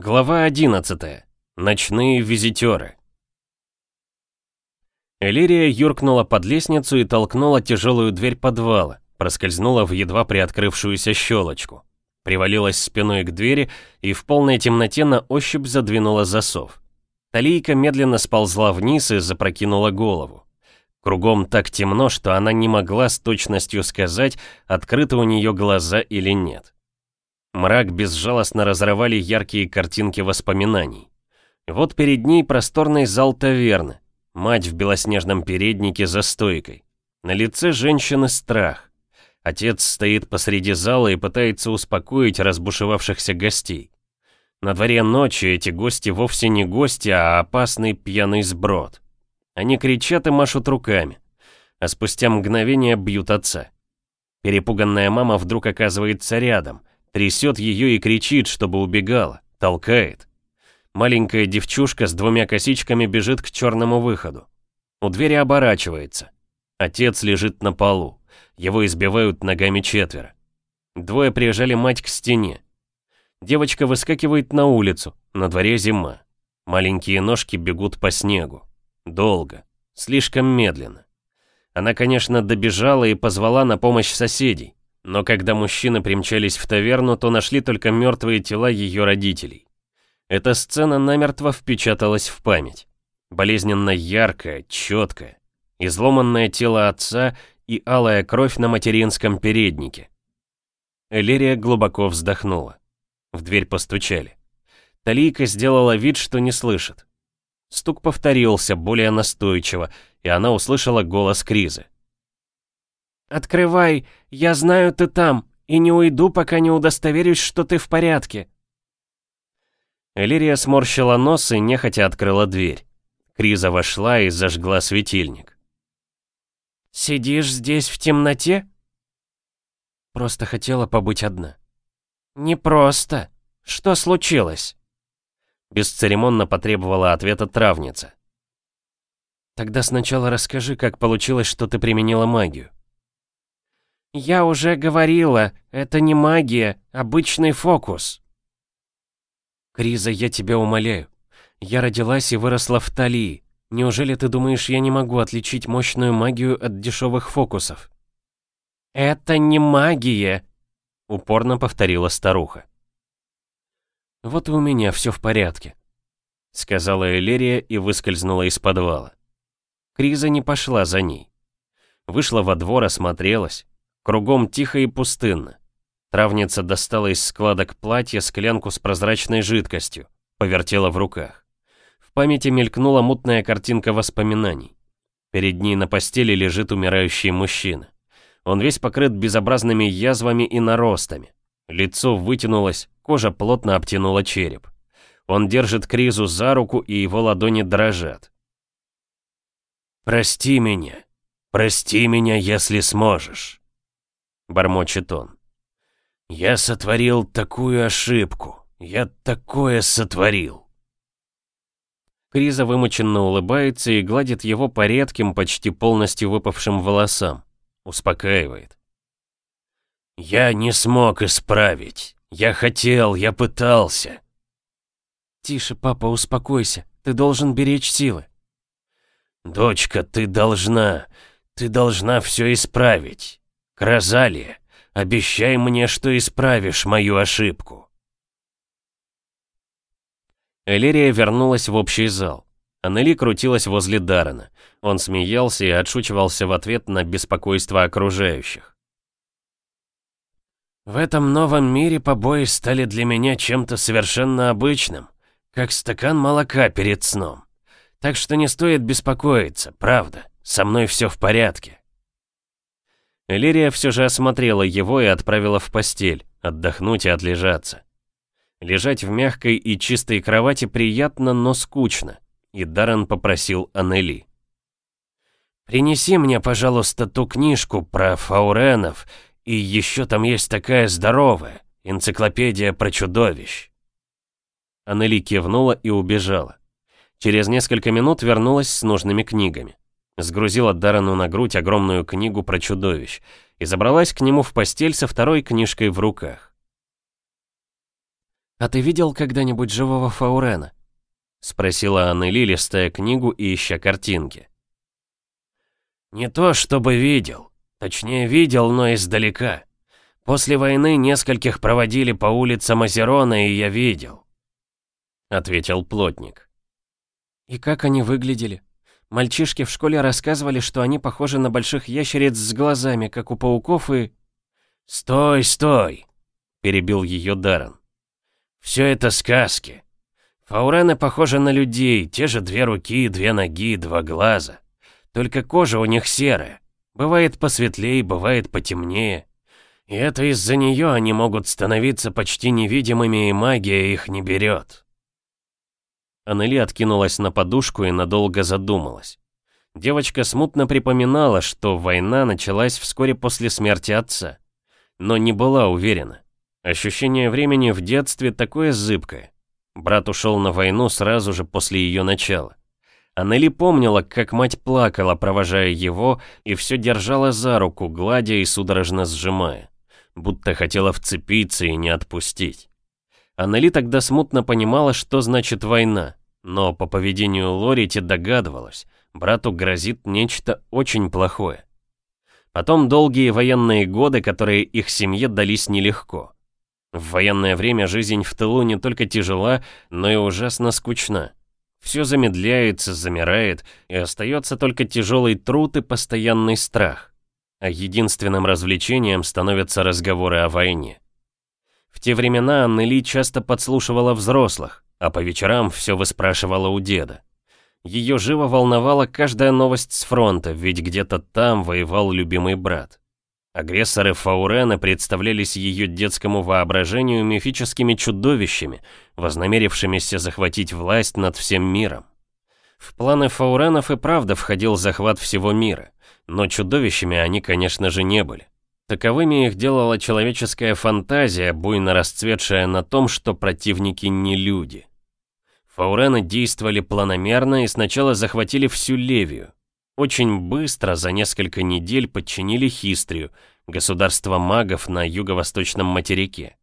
Глава 11. Ночные визитеры. Элирия юркнула под лестницу и толкнула тяжелую дверь подвала, проскользнула в едва приоткрывшуюся щелочку. Привалилась спиной к двери и в полной темноте на ощупь задвинула засов. Талийка медленно сползла вниз и запрокинула голову. Кругом так темно, что она не могла с точностью сказать, открыты у нее глаза или нет. Мрак безжалостно разрывали яркие картинки воспоминаний. Вот перед ней просторный зал таверны, мать в белоснежном переднике за стойкой. На лице женщины страх. Отец стоит посреди зала и пытается успокоить разбушевавшихся гостей. На дворе ночи эти гости вовсе не гости, а опасный пьяный сброд. Они кричат и машут руками, а спустя мгновение бьют отца. Перепуганная мама вдруг оказывается рядом, Трясет ее и кричит, чтобы убегала, толкает. Маленькая девчушка с двумя косичками бежит к черному выходу. У двери оборачивается. Отец лежит на полу. Его избивают ногами четверо. Двое прижали мать к стене. Девочка выскакивает на улицу, на дворе зима. Маленькие ножки бегут по снегу. Долго, слишком медленно. Она, конечно, добежала и позвала на помощь соседей. Но когда мужчины примчались в таверну, то нашли только мертвые тела ее родителей. Эта сцена намертво впечаталась в память. Болезненно яркая, четкая. Изломанное тело отца и алая кровь на материнском переднике. Элерия глубоко вздохнула. В дверь постучали. Талийка сделала вид, что не слышит. Стук повторился более настойчиво, и она услышала голос Кризы. «Открывай! Я знаю, ты там! И не уйду, пока не удостоверюсь, что ты в порядке!» Элирия сморщила нос и нехотя открыла дверь. Криза вошла и зажгла светильник. «Сидишь здесь в темноте?» Просто хотела побыть одна. «Не просто. Что случилось?» Бесцеремонно потребовала ответа травница. «Тогда сначала расскажи, как получилось, что ты применила магию». «Я уже говорила, это не магия, обычный фокус». «Криза, я тебя умоляю. Я родилась и выросла в Талии. Неужели ты думаешь, я не могу отличить мощную магию от дешевых фокусов?» «Это не магия!» — упорно повторила старуха. «Вот и у меня все в порядке», — сказала Элерия и выскользнула из подвала. Криза не пошла за ней. Вышла во двор, осмотрелась. Кругом тихо и пустынно. Травница достала из складок платья склянку с прозрачной жидкостью, повертела в руках. В памяти мелькнула мутная картинка воспоминаний. Перед ней на постели лежит умирающий мужчина. Он весь покрыт безобразными язвами и наростами. Лицо вытянулось, кожа плотно обтянула череп. Он держит Кризу за руку, и его ладони дрожат. «Прости меня, прости меня, если сможешь». — бормочет он. «Я сотворил такую ошибку! Я такое сотворил!» Криза вымоченно улыбается и гладит его по редким, почти полностью выпавшим волосам. Успокаивает. «Я не смог исправить. Я хотел, я пытался». «Тише, папа, успокойся. Ты должен беречь силы». «Дочка, ты должна. Ты должна все исправить. Кразалия, обещай мне, что исправишь мою ошибку. Элерия вернулась в общий зал. Аннели крутилась возле Дарана. Он смеялся и отшучивался в ответ на беспокойство окружающих. «В этом новом мире побои стали для меня чем-то совершенно обычным, как стакан молока перед сном. Так что не стоит беспокоиться, правда, со мной все в порядке». Элирия все же осмотрела его и отправила в постель, отдохнуть и отлежаться. Лежать в мягкой и чистой кровати приятно, но скучно, и Даррен попросил Анели. «Принеси мне, пожалуйста, ту книжку про фауренов, и еще там есть такая здоровая, энциклопедия про чудовищ». Анели кивнула и убежала. Через несколько минут вернулась с нужными книгами. Сгрузила Дарану на грудь огромную книгу про чудовищ и забралась к нему в постель со второй книжкой в руках. «А ты видел когда-нибудь живого Фаурена?» — спросила Аннели, листая книгу и ища картинки. «Не то чтобы видел. Точнее, видел, но издалека. После войны нескольких проводили по улицам Озерона, и я видел», — ответил плотник. «И как они выглядели?» Мальчишки в школе рассказывали, что они похожи на больших ящериц с глазами, как у пауков, и... «Стой, стой!» — перебил ее Даррен. «Все это сказки. Фаураны похожи на людей, те же две руки, две ноги, два глаза. Только кожа у них серая. Бывает посветлее, бывает потемнее. И это из-за нее они могут становиться почти невидимыми, и магия их не берет. Аннели откинулась на подушку и надолго задумалась. Девочка смутно припоминала, что война началась вскоре после смерти отца, но не была уверена. Ощущение времени в детстве такое зыбкое. Брат ушел на войну сразу же после ее начала. Аннели помнила, как мать плакала, провожая его, и все держала за руку, гладя и судорожно сжимая, будто хотела вцепиться и не отпустить. Аннели тогда смутно понимала, что значит война, но по поведению Лорити догадывалась, брату грозит нечто очень плохое. Потом долгие военные годы, которые их семье дались нелегко. В военное время жизнь в тылу не только тяжела, но и ужасно скучна. Все замедляется, замирает, и остается только тяжелый труд и постоянный страх. А единственным развлечением становятся разговоры о войне. В те времена Аннели часто подслушивала взрослых, а по вечерам все выспрашивала у деда. Ее живо волновала каждая новость с фронта, ведь где-то там воевал любимый брат. Агрессоры Фаурена представлялись ее детскому воображению мифическими чудовищами, вознамерившимися захватить власть над всем миром. В планы Фауренов и правда входил захват всего мира, но чудовищами они, конечно же, не были. Таковыми их делала человеческая фантазия, буйно расцветшая на том, что противники не люди. Фаурены действовали планомерно и сначала захватили всю Левию. Очень быстро, за несколько недель, подчинили Хистрию, государство магов на юго-восточном материке.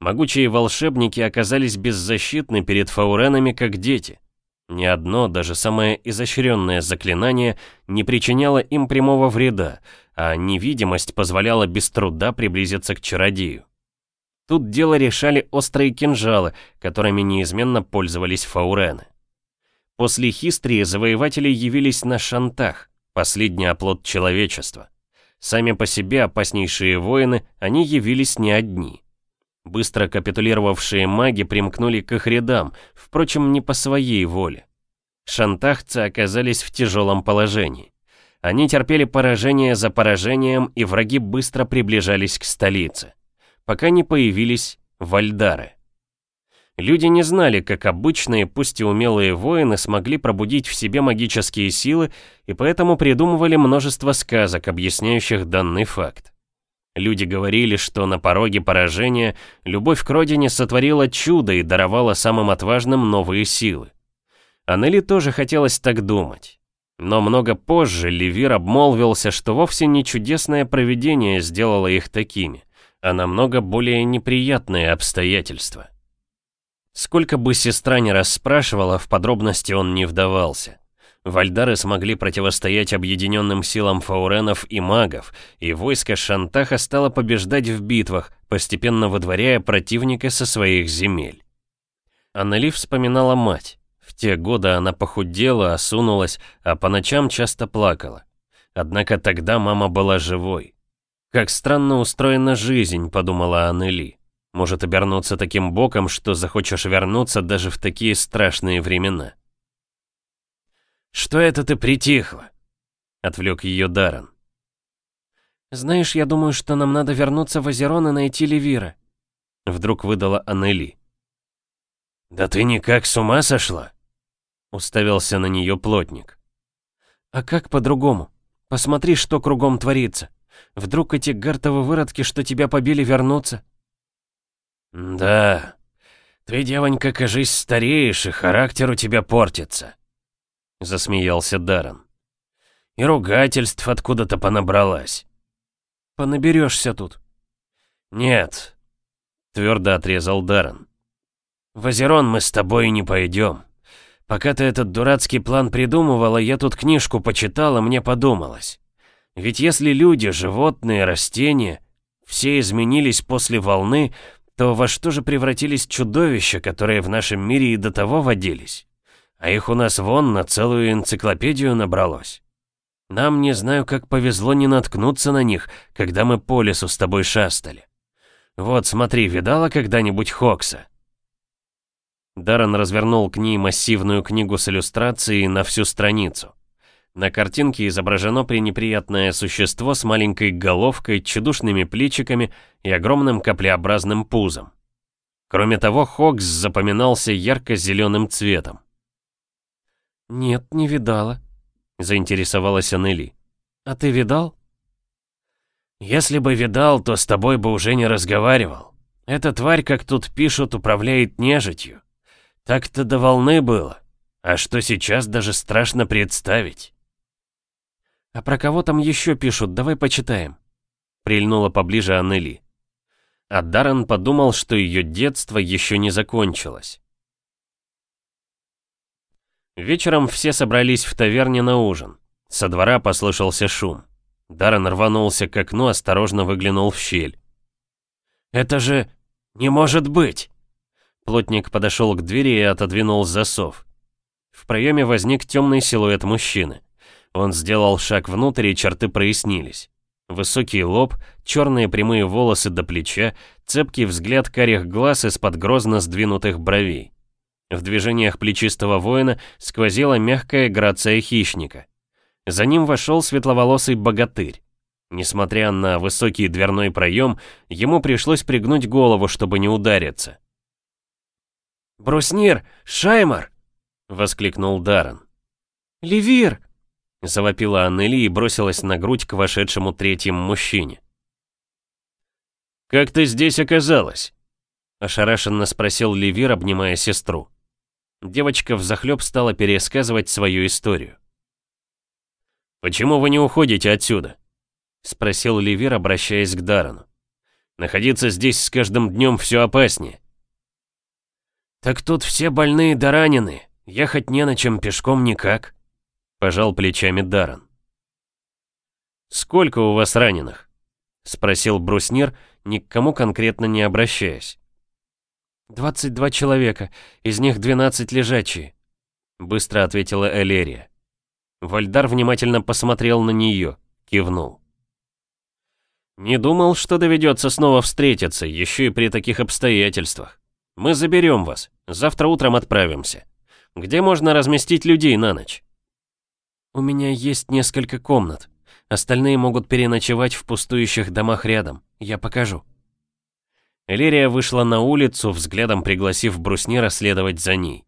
Могучие волшебники оказались беззащитны перед фауренами, как дети. Ни одно, даже самое изощренное заклинание не причиняло им прямого вреда, а невидимость позволяла без труда приблизиться к чародею. Тут дело решали острые кинжалы, которыми неизменно пользовались фаурены. После хистрии завоеватели явились на шантах, последний оплот человечества. Сами по себе опаснейшие воины, они явились не одни. Быстро капитулировавшие маги примкнули к их рядам, впрочем, не по своей воле. Шантахцы оказались в тяжелом положении. Они терпели поражение за поражением, и враги быстро приближались к столице, пока не появились вальдары. Люди не знали, как обычные, пусть и умелые воины смогли пробудить в себе магические силы, и поэтому придумывали множество сказок, объясняющих данный факт. Люди говорили, что на пороге поражения любовь к родине сотворила чудо и даровала самым отважным новые силы. Анели тоже хотелось так думать. Но много позже Левир обмолвился, что вовсе не чудесное провидение сделало их такими, а намного более неприятные обстоятельства. Сколько бы сестра ни расспрашивала, в подробности он не вдавался. Вальдары смогли противостоять объединенным силам фауренов и магов, и войско Шантаха стало побеждать в битвах, постепенно выдворяя противника со своих земель. Аннели вспоминала мать. В те годы она похудела, осунулась, а по ночам часто плакала. Однако тогда мама была живой. «Как странно устроена жизнь», — подумала Аннели. «Может обернуться таким боком, что захочешь вернуться даже в такие страшные времена». «Что это ты притихла?» — отвлек ее Даран. «Знаешь, я думаю, что нам надо вернуться в Озерон и найти Левира», — вдруг выдала Аннели. «Да ты никак с ума сошла?» — уставился на нее плотник. «А как по-другому? Посмотри, что кругом творится. Вдруг эти гартовы выродки, что тебя побили, вернутся?» «Да, ты, девонька, кажись, стареешь, и характер у тебя портится», засмеялся Даррен. И ругательств откуда-то понабралась. Понаберешься тут. Нет, твердо отрезал Даррен. В Азерон мы с тобой не пойдем. Пока ты этот дурацкий план придумывала, я тут книжку почитала, мне подумалось. Ведь если люди, животные, растения, все изменились после волны, то во что же превратились чудовища, которые в нашем мире и до того водились? А их у нас вон на целую энциклопедию набралось. Нам не знаю, как повезло не наткнуться на них, когда мы по лесу с тобой шастали. Вот, смотри, видала когда-нибудь Хокса?» Даррен развернул к ней массивную книгу с иллюстрацией на всю страницу. На картинке изображено пренеприятное существо с маленькой головкой, чудушными плечиками и огромным каплеобразным пузом. Кроме того, Хокс запоминался ярко-зеленым цветом. «Нет, не видала», — заинтересовалась Анели. «А ты видал?» «Если бы видал, то с тобой бы уже не разговаривал. Эта тварь, как тут пишут, управляет нежитью. Так-то до волны было. А что сейчас, даже страшно представить». «А про кого там еще пишут, давай почитаем», — прильнула поближе Анели. А Даррен подумал, что ее детство еще не закончилось. Вечером все собрались в таверне на ужин. Со двора послышался шум. Даррен рванулся к окну, осторожно выглянул в щель. «Это же... не может быть!» Плотник подошел к двери и отодвинул засов. В проеме возник темный силуэт мужчины. Он сделал шаг внутрь, и черты прояснились. Высокий лоб, черные прямые волосы до плеча, цепкий взгляд карих глаз из-под грозно сдвинутых бровей. В движениях плечистого воина сквозила мягкая грация хищника. За ним вошел светловолосый богатырь. Несмотря на высокий дверной проем, ему пришлось пригнуть голову, чтобы не удариться. «Бруснир! Шаймар!» — воскликнул Даран. «Левир!» — завопила Аннели и бросилась на грудь к вошедшему третьему мужчине. «Как ты здесь оказалась?» — ошарашенно спросил Левир, обнимая сестру. Девочка взахлеб стала пересказывать свою историю. «Почему вы не уходите отсюда?» — спросил Ливер, обращаясь к Дарану. «Находиться здесь с каждым днем все опаснее». «Так тут все больные да ранены, ехать не на чем пешком никак», — пожал плечами Даран. «Сколько у вас раненых?» — спросил бруснир, ни к кому конкретно не обращаясь. «22 человека, из них 12 лежачие», — быстро ответила Элерия. Вальдар внимательно посмотрел на нее, кивнул. «Не думал, что доведется снова встретиться, еще и при таких обстоятельствах. Мы заберем вас, завтра утром отправимся. Где можно разместить людей на ночь?» «У меня есть несколько комнат. Остальные могут переночевать в пустующих домах рядом. Я покажу». Элерия вышла на улицу, взглядом пригласив Бруснира следовать за ней.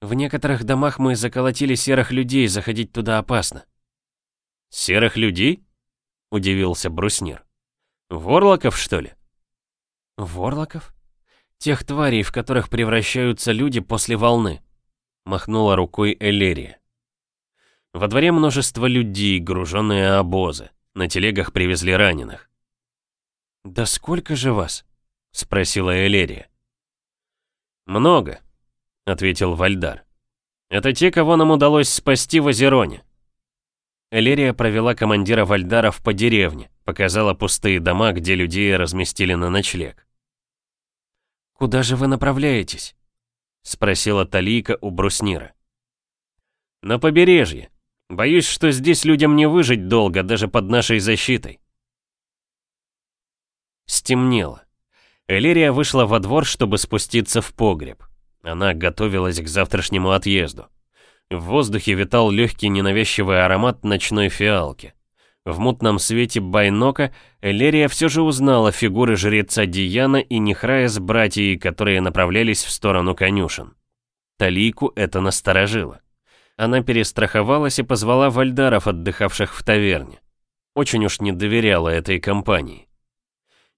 «В некоторых домах мы заколотили серых людей, заходить туда опасно». «Серых людей?» — удивился Бруснир. «Ворлоков, что ли?» «Ворлоков? Тех тварей, в которых превращаются люди после волны», — махнула рукой Элерия. Во дворе множество людей, груженные обозы. На телегах привезли раненых. «Да сколько же вас?» — спросила Элерия. «Много», — ответил Вальдар. «Это те, кого нам удалось спасти в Азероне». Элерия провела командира Вальдаров по деревне, показала пустые дома, где людей разместили на ночлег. «Куда же вы направляетесь?» — спросила Талийка у Бруснира. «На побережье. Боюсь, что здесь людям не выжить долго, даже под нашей защитой. Стемнело. Элирия вышла во двор, чтобы спуститься в погреб. Она готовилась к завтрашнему отъезду. В воздухе витал легкий ненавязчивый аромат ночной фиалки. В мутном свете байнока Элерия все же узнала фигуры жреца Дияна и Нехрая с братьей, которые направлялись в сторону конюшен. Талийку это насторожило. Она перестраховалась и позвала вальдаров, отдыхавших в таверне. Очень уж не доверяла этой компании.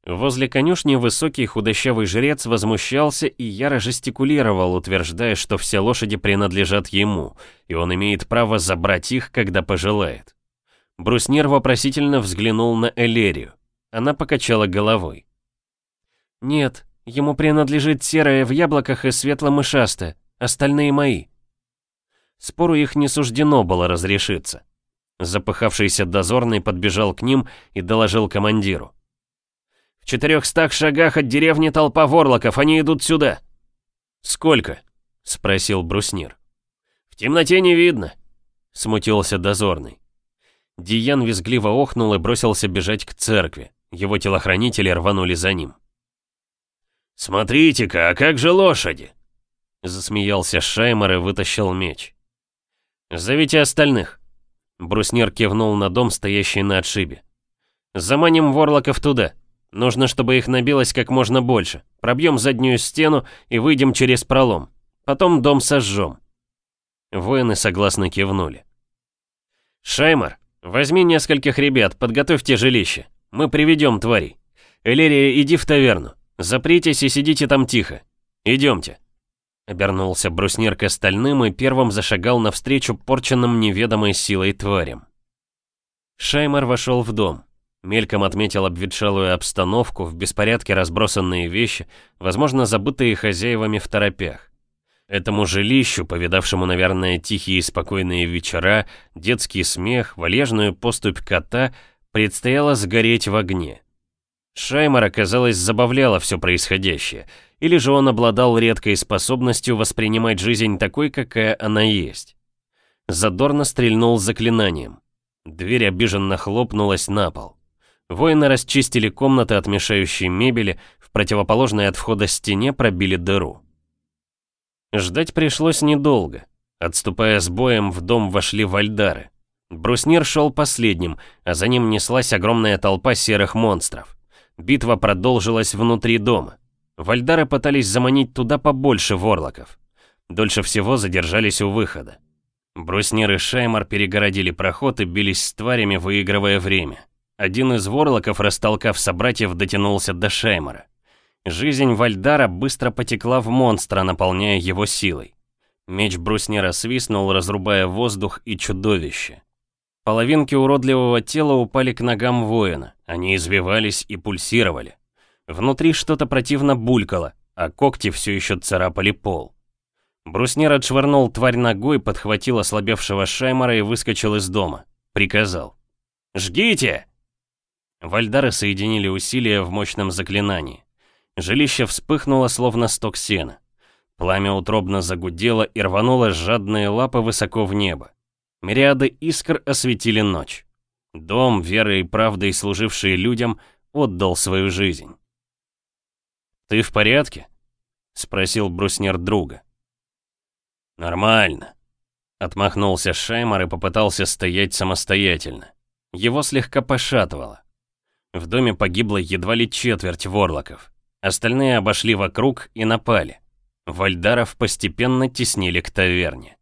Возле конюшни высокий худощавый жрец возмущался и яро жестикулировал, утверждая, что все лошади принадлежат ему, и он имеет право забрать их, когда пожелает. Бруснир вопросительно взглянул на Элерию. Она покачала головой. «Нет, ему принадлежит серое в яблоках и светло-мышастое, остальные мои». Спору их не суждено было разрешиться. Запыхавшийся дозорный подбежал к ним и доложил командиру четырехстах шагах от деревни толпа ворлоков, они идут сюда». «Сколько?» — спросил бруснир. «В темноте не видно», — смутился дозорный. Диян визгливо охнул и бросился бежать к церкви. Его телохранители рванули за ним. «Смотрите-ка, а как же лошади?» Засмеялся Шаймер и вытащил меч. «Зовите остальных». Бруснир кивнул на дом, стоящий на отшибе. «Заманим ворлоков туда. Нужно, чтобы их набилось как можно больше. Пробьем заднюю стену и выйдем через пролом. Потом дом сожжем». Воины согласно кивнули. «Шаймар, возьми нескольких ребят, подготовьте жилище. Мы приведем твари. Элерия, иди в таверну. Запритесь и сидите там тихо. Идемте». Обернулся бруснир к остальным и первым зашагал навстречу порченным неведомой силой тварям. Шаймар вошел в дом. Мельком отметил обветшалую обстановку, в беспорядке разбросанные вещи, возможно, забытые хозяевами в торопях. Этому жилищу, повидавшему, наверное, тихие и спокойные вечера, детский смех, валежную поступь кота, предстояло сгореть в огне. Шаймара, казалось, забавляло все происходящее, или же он обладал редкой способностью воспринимать жизнь такой, какая она есть. Задорно стрельнул заклинанием. Дверь обиженно хлопнулась на пол. Воины расчистили комнаты от мешающей мебели, в противоположной от входа стене пробили дыру. Ждать пришлось недолго. Отступая с боем, в дом вошли вальдары. Бруснир шел последним, а за ним неслась огромная толпа серых монстров. Битва продолжилась внутри дома. Вальдары пытались заманить туда побольше ворлоков. Дольше всего задержались у выхода. Бруснир и Шаймар перегородили проход и бились с тварями, выигрывая время. Один из ворлоков, растолкав собратьев, дотянулся до Шеймора. Жизнь Вальдара быстро потекла в монстра, наполняя его силой. Меч бруснера свистнул, разрубая воздух и чудовище. Половинки уродливого тела упали к ногам воина, они извивались и пульсировали. Внутри что-то противно булькало, а когти все еще царапали пол. Бруснер отшвырнул тварь ногой, подхватил ослабевшего Шаймара и выскочил из дома. Приказал. «Жгите!» Вальдары соединили усилия в мощном заклинании. Жилище вспыхнуло, словно сток сена. Пламя утробно загудело и рвануло жадные лапы высоко в небо. Мириады искр осветили ночь. Дом, верой и правдой служивший людям, отдал свою жизнь. «Ты в порядке?» — спросил бруснер друга. «Нормально», — отмахнулся Шаймар и попытался стоять самостоятельно. Его слегка пошатывало. В доме погибло едва ли четверть ворлоков. Остальные обошли вокруг и напали. Вальдаров постепенно теснили к таверне.